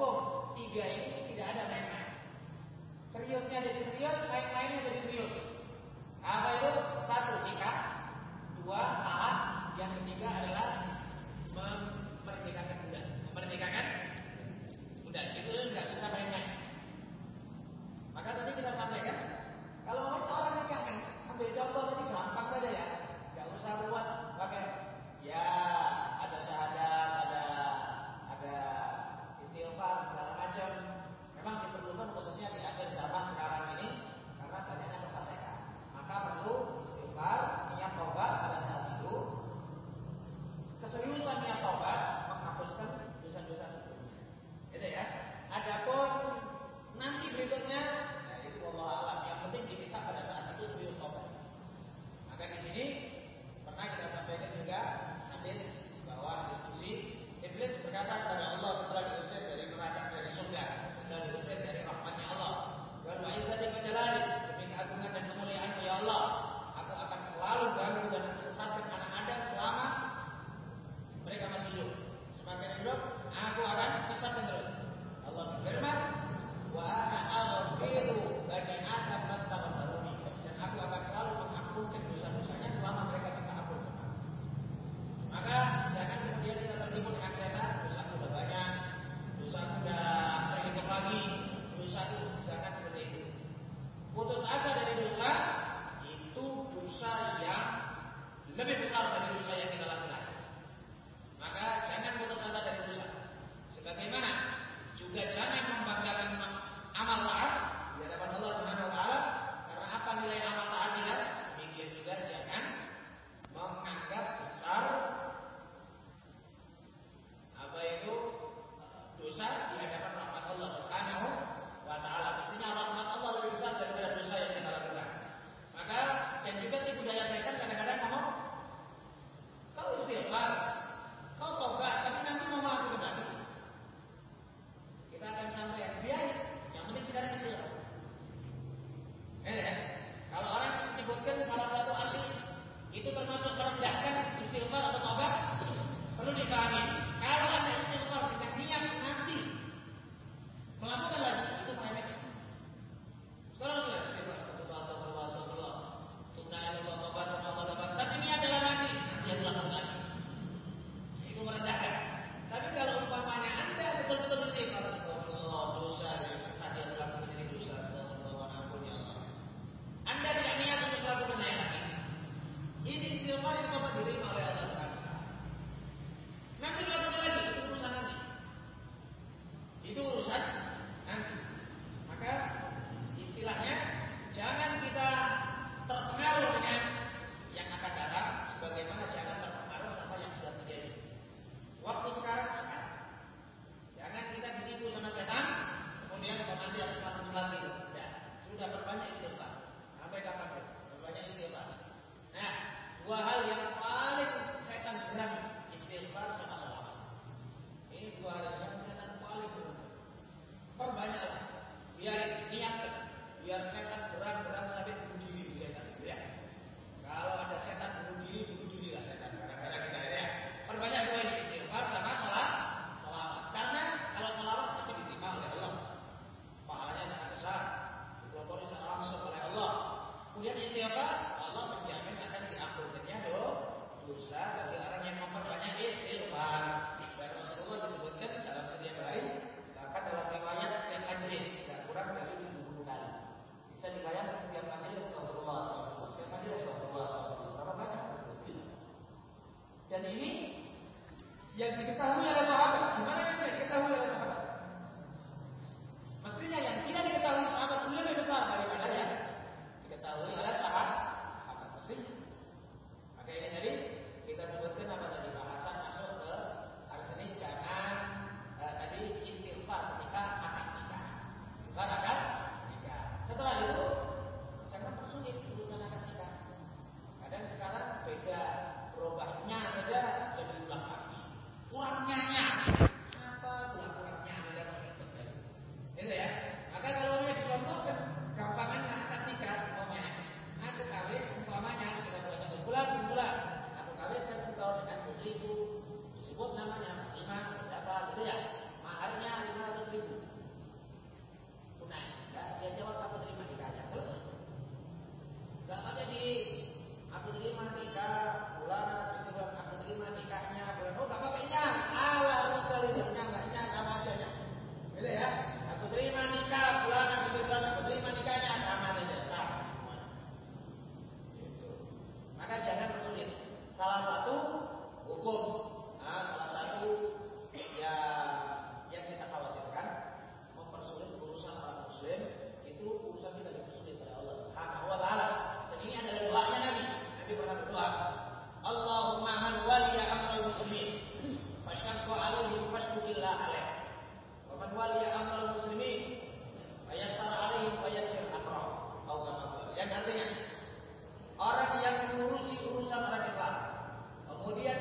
hukum tiga ini tidak ada main-main. Seriusnya jadi serius, main-mainnya jadi serius. Apa itu? Satu nikah, dua taat, yang ketiga adalah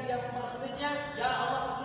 yang maksudnya ya Allah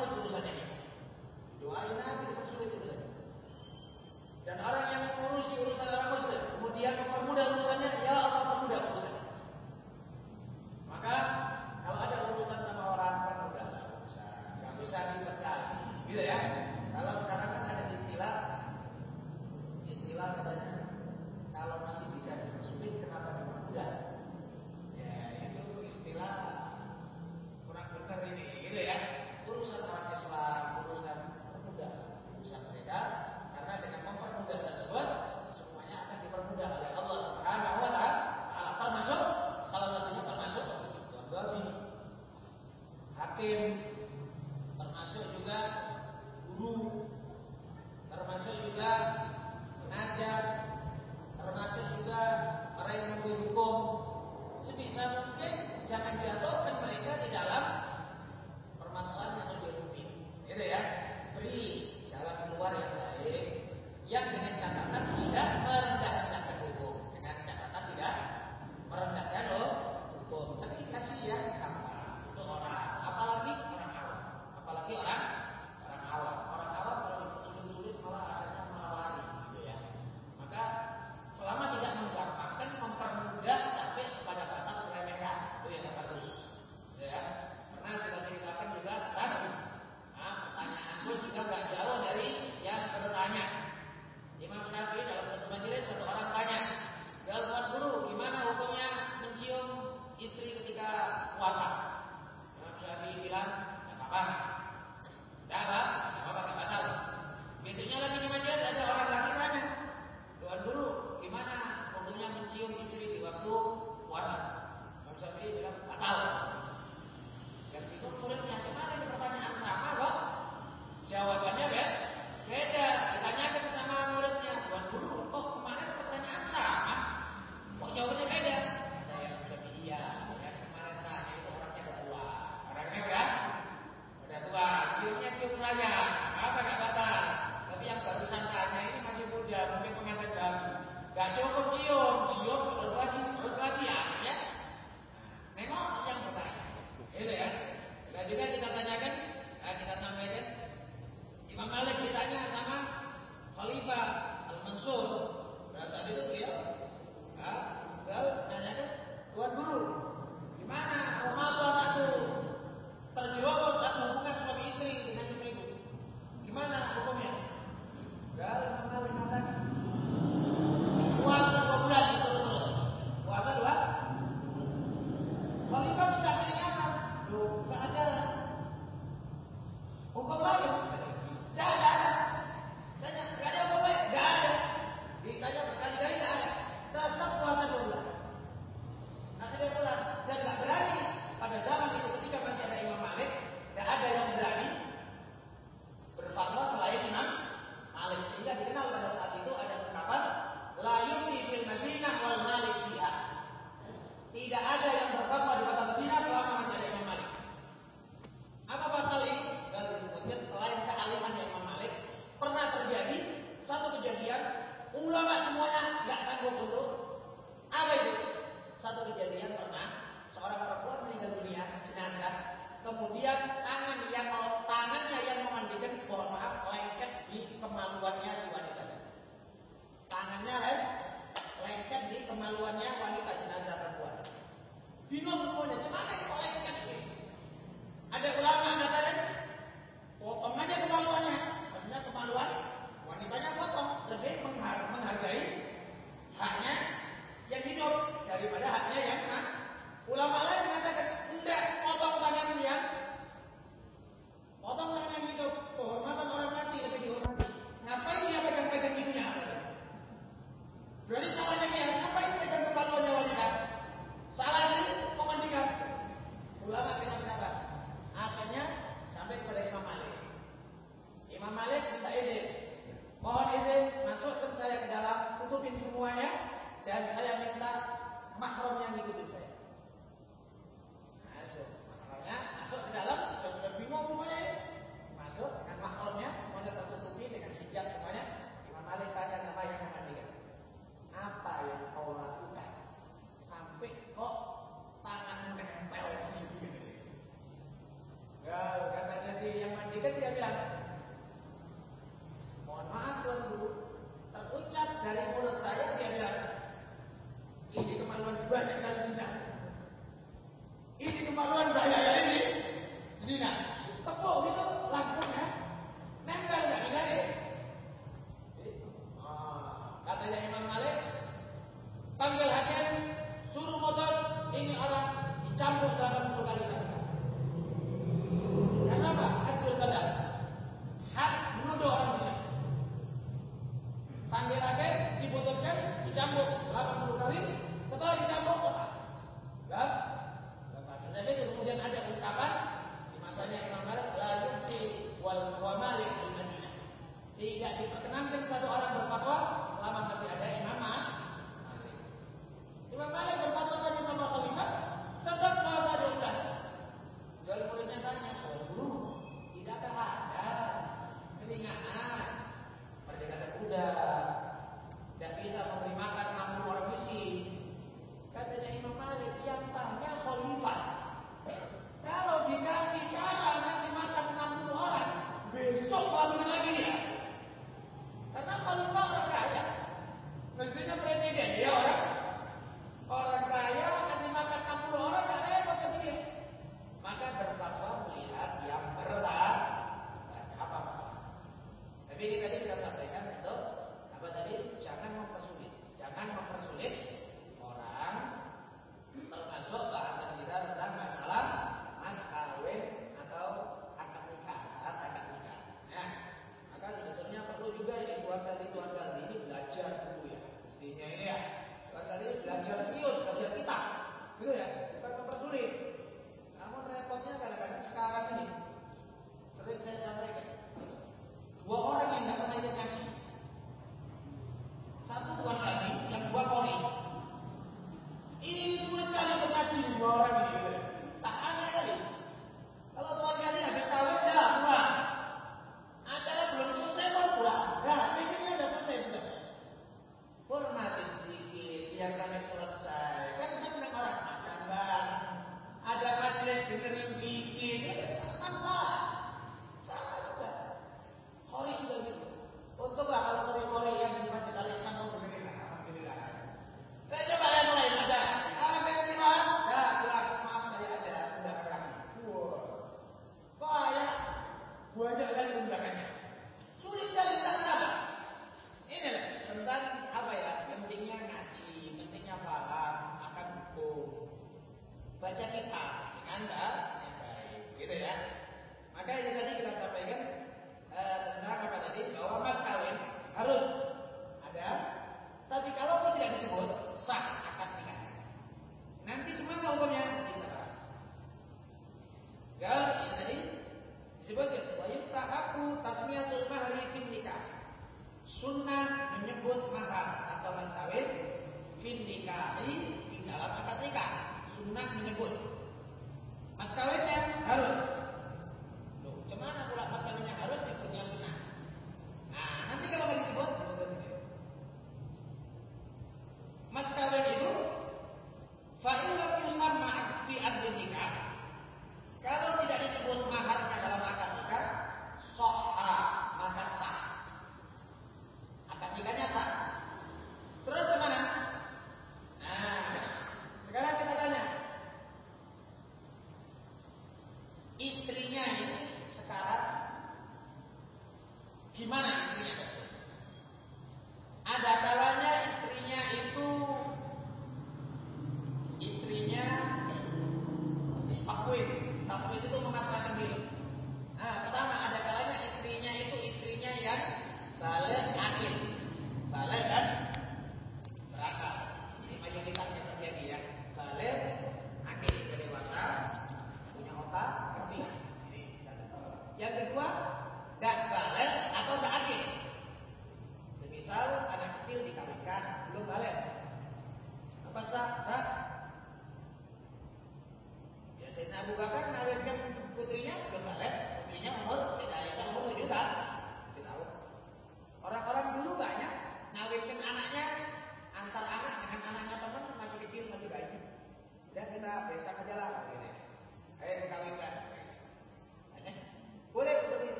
ya están en.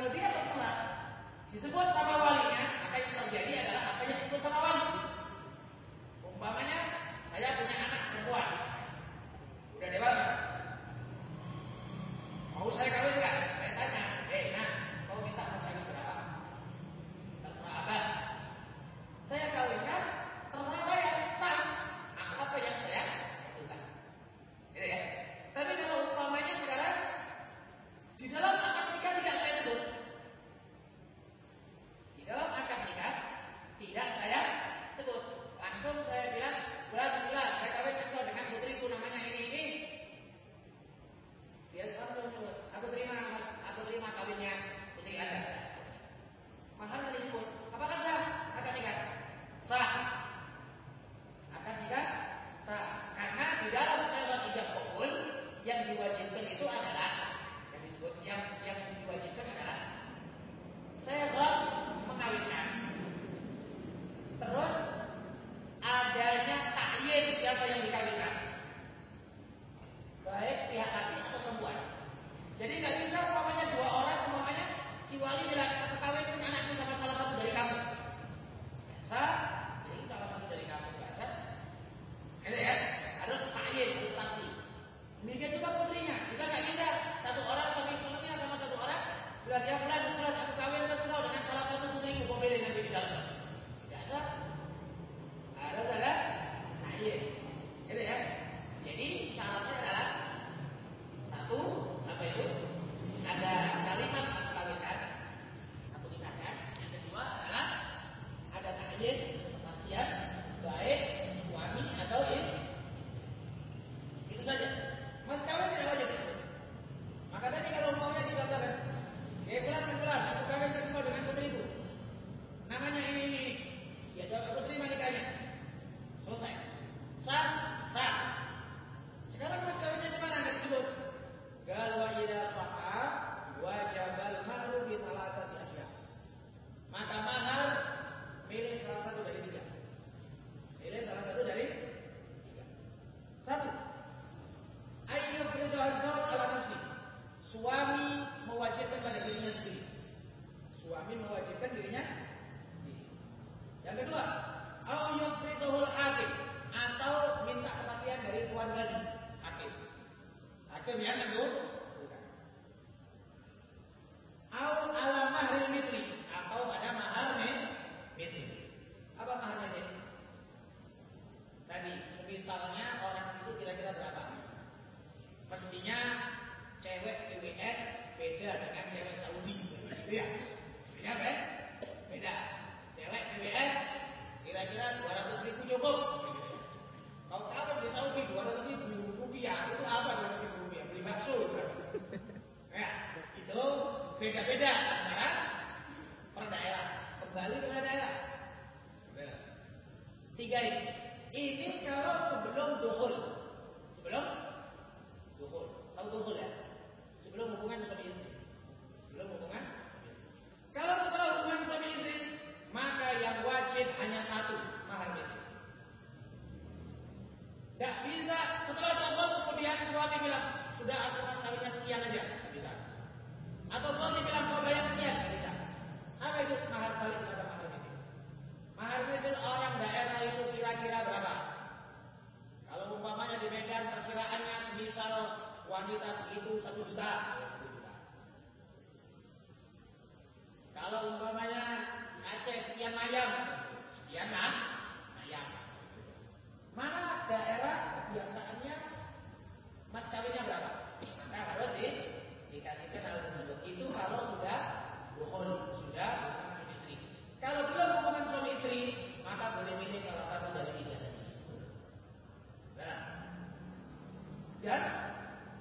Kalau dia terserah, disebut sama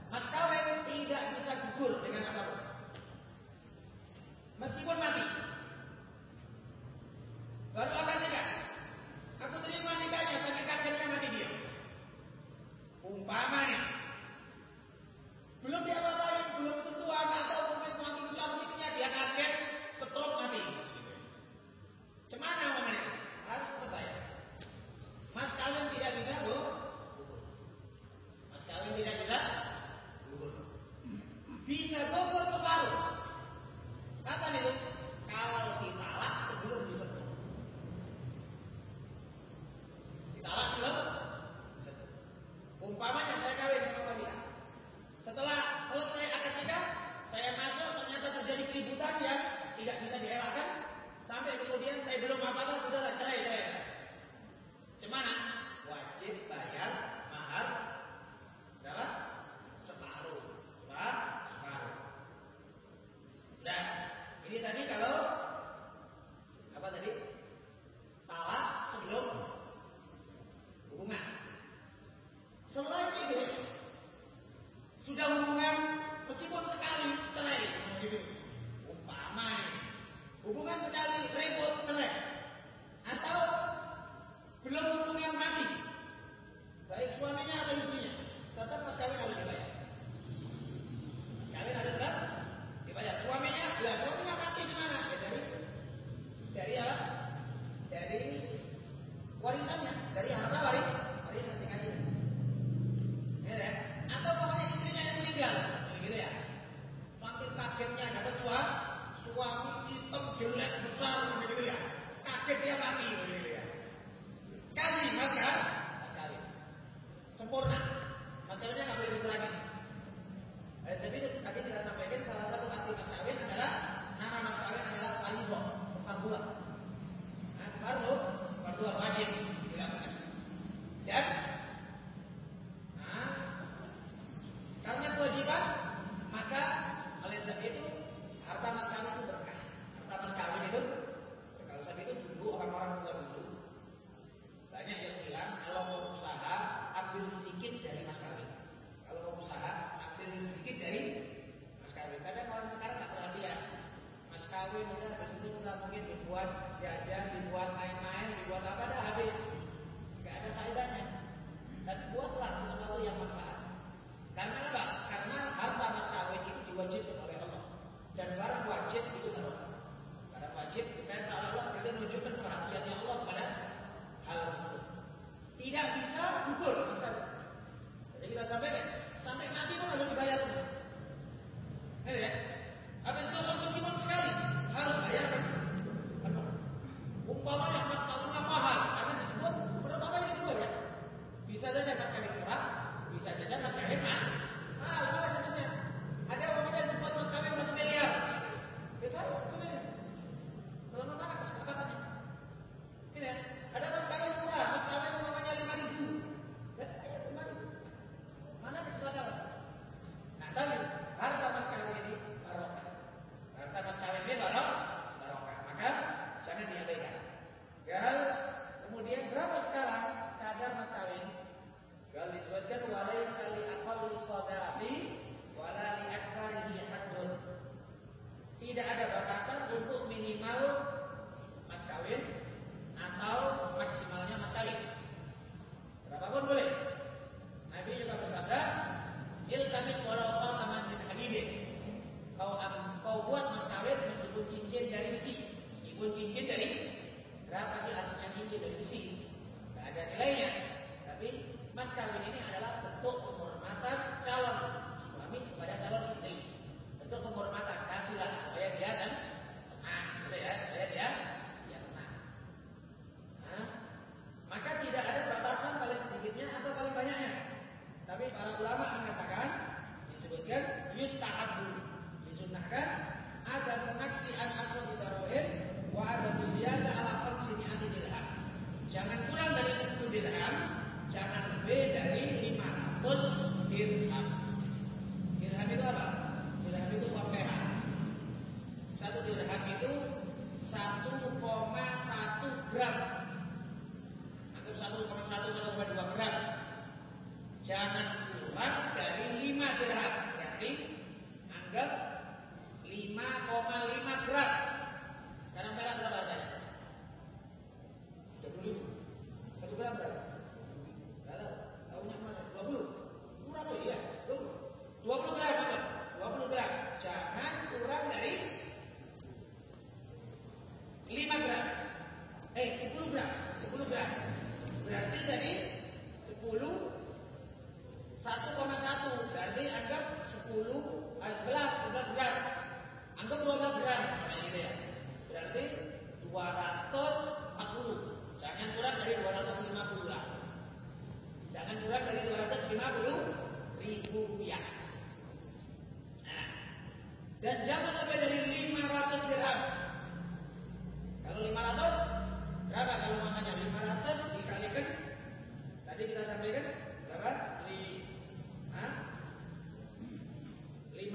Mas kawin tidak bisa gugur dengan apa pun. Meskipun mati. Baru apa? para ulama mengatakan disebutkan yustahab disunnahkan ada menaksi al-asr di darohin wa ada ziyada ala khamsini an dirham. Jangan kurang dari 10 dirham jangan lebih dari 500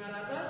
Canada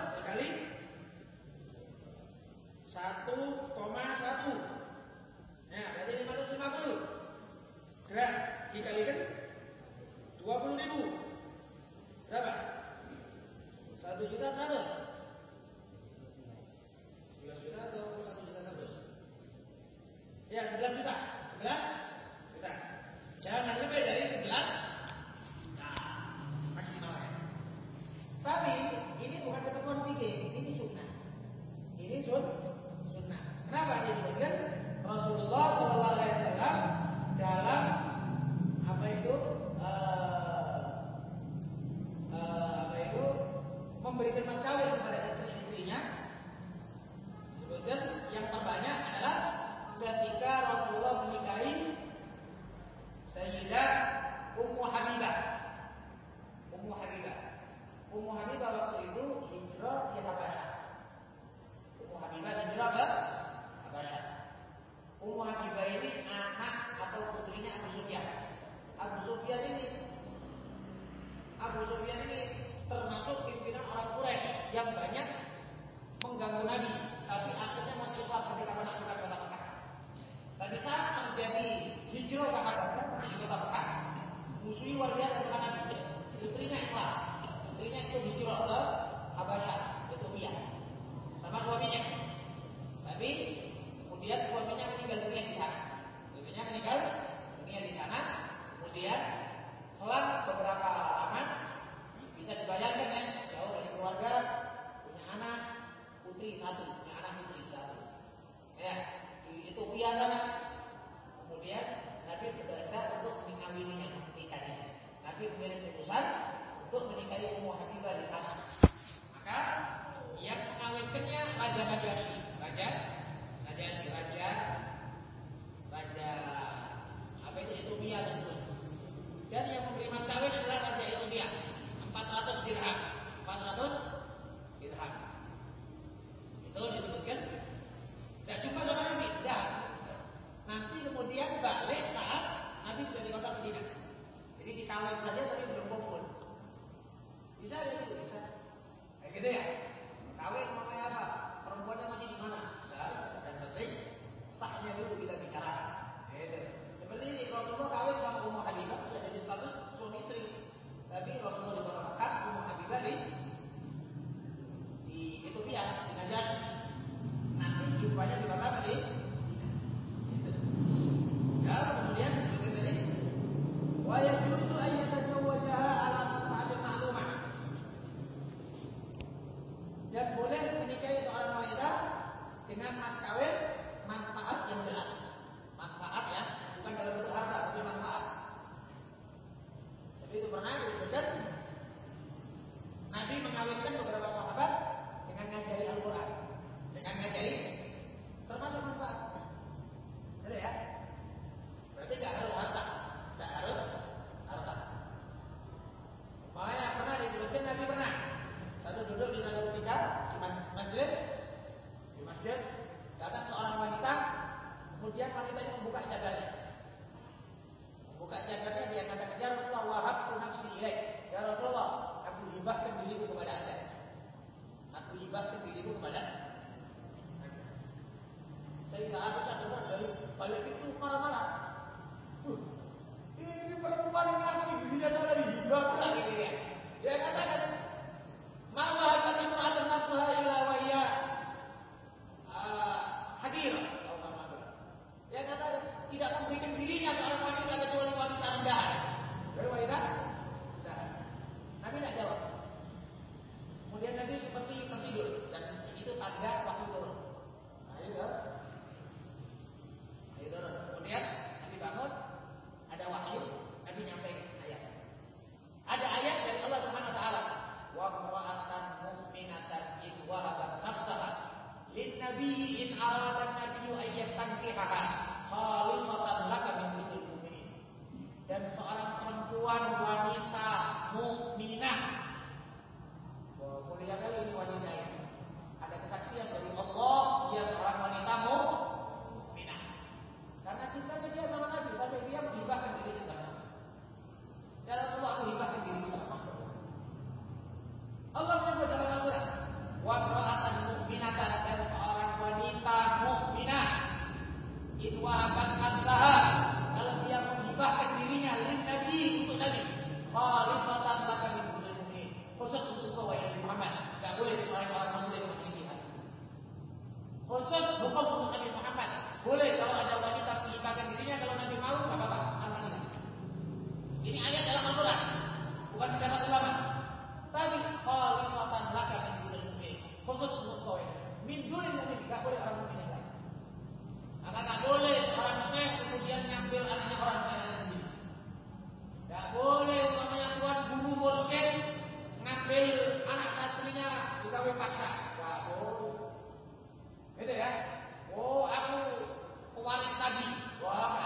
Wow.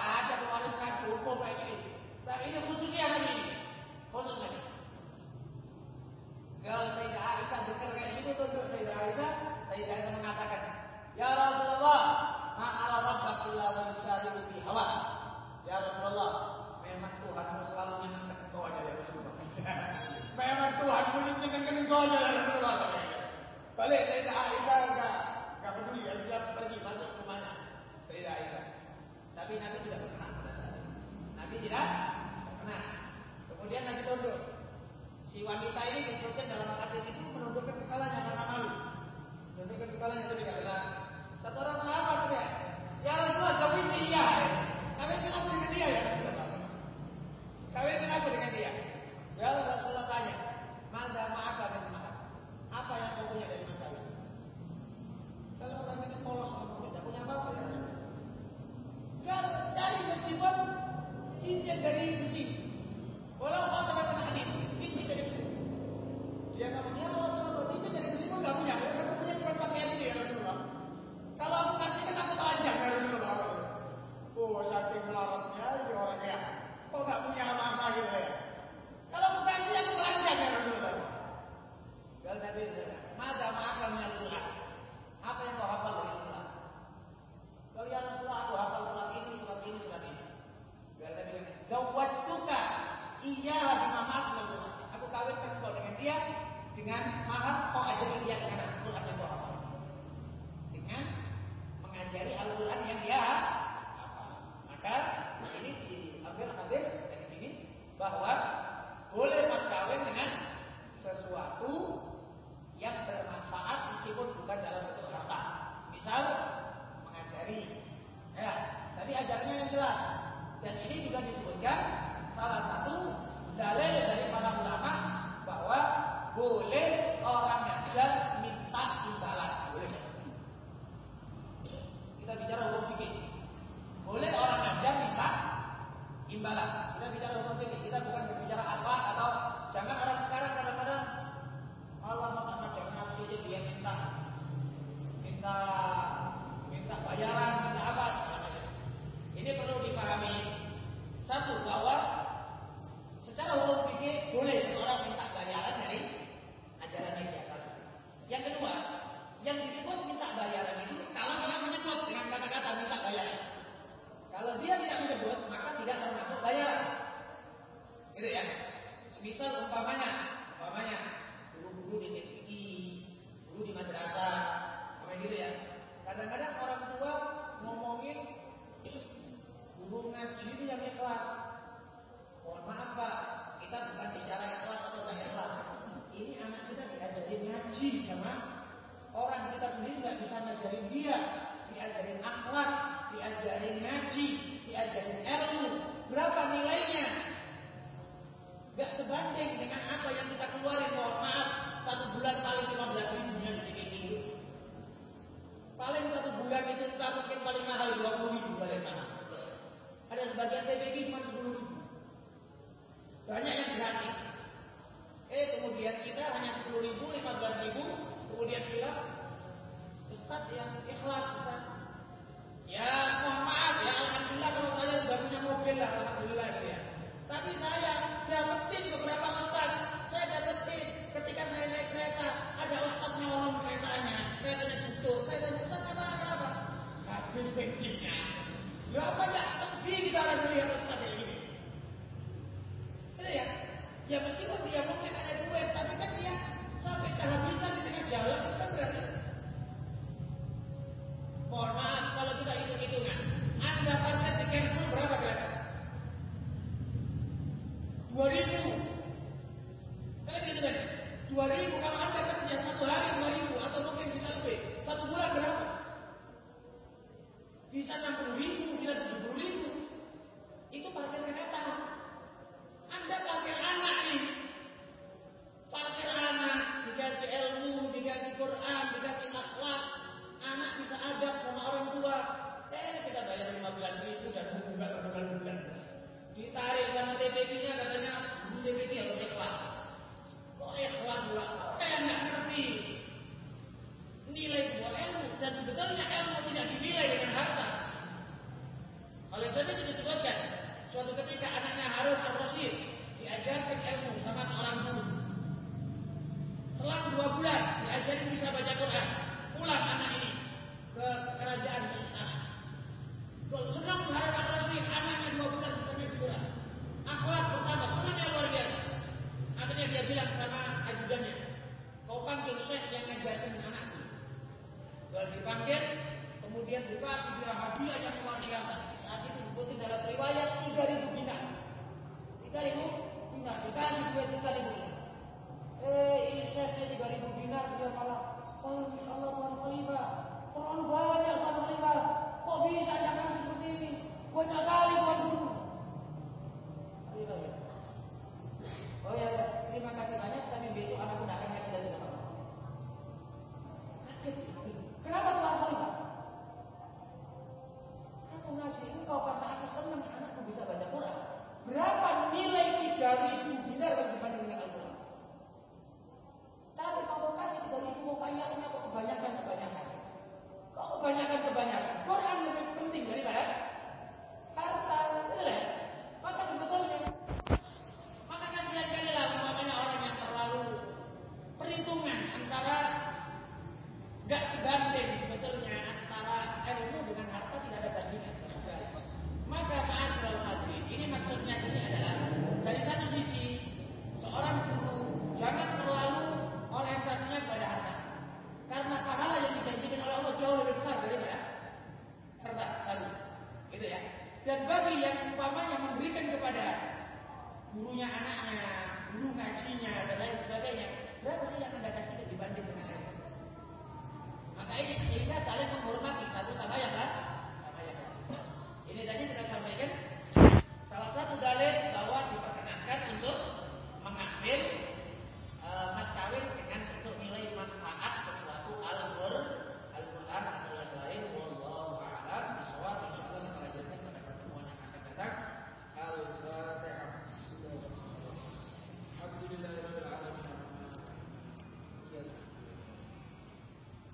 tidak nah kemudian Nabi tunduk si wanita ini menunjukkan dalam hati itu menundukkan kepalanya karena malu. Menundukkan kepalanya tadi Allah aku hafal surat ini, surat ini, surat ini. Biar Nabi bilang, Zawat suka, iyalah bima mahal. Aku kawinkan engkau dengan dia, dengan maaf kau ajari dia dengan Al-Quran yang hafal. Dengan mengajari Al-Quran yang dia hafal. Maka ini diambil hadis dari sini bahwa boleh jelas. Dan ini juga disebutkan salah satu dalil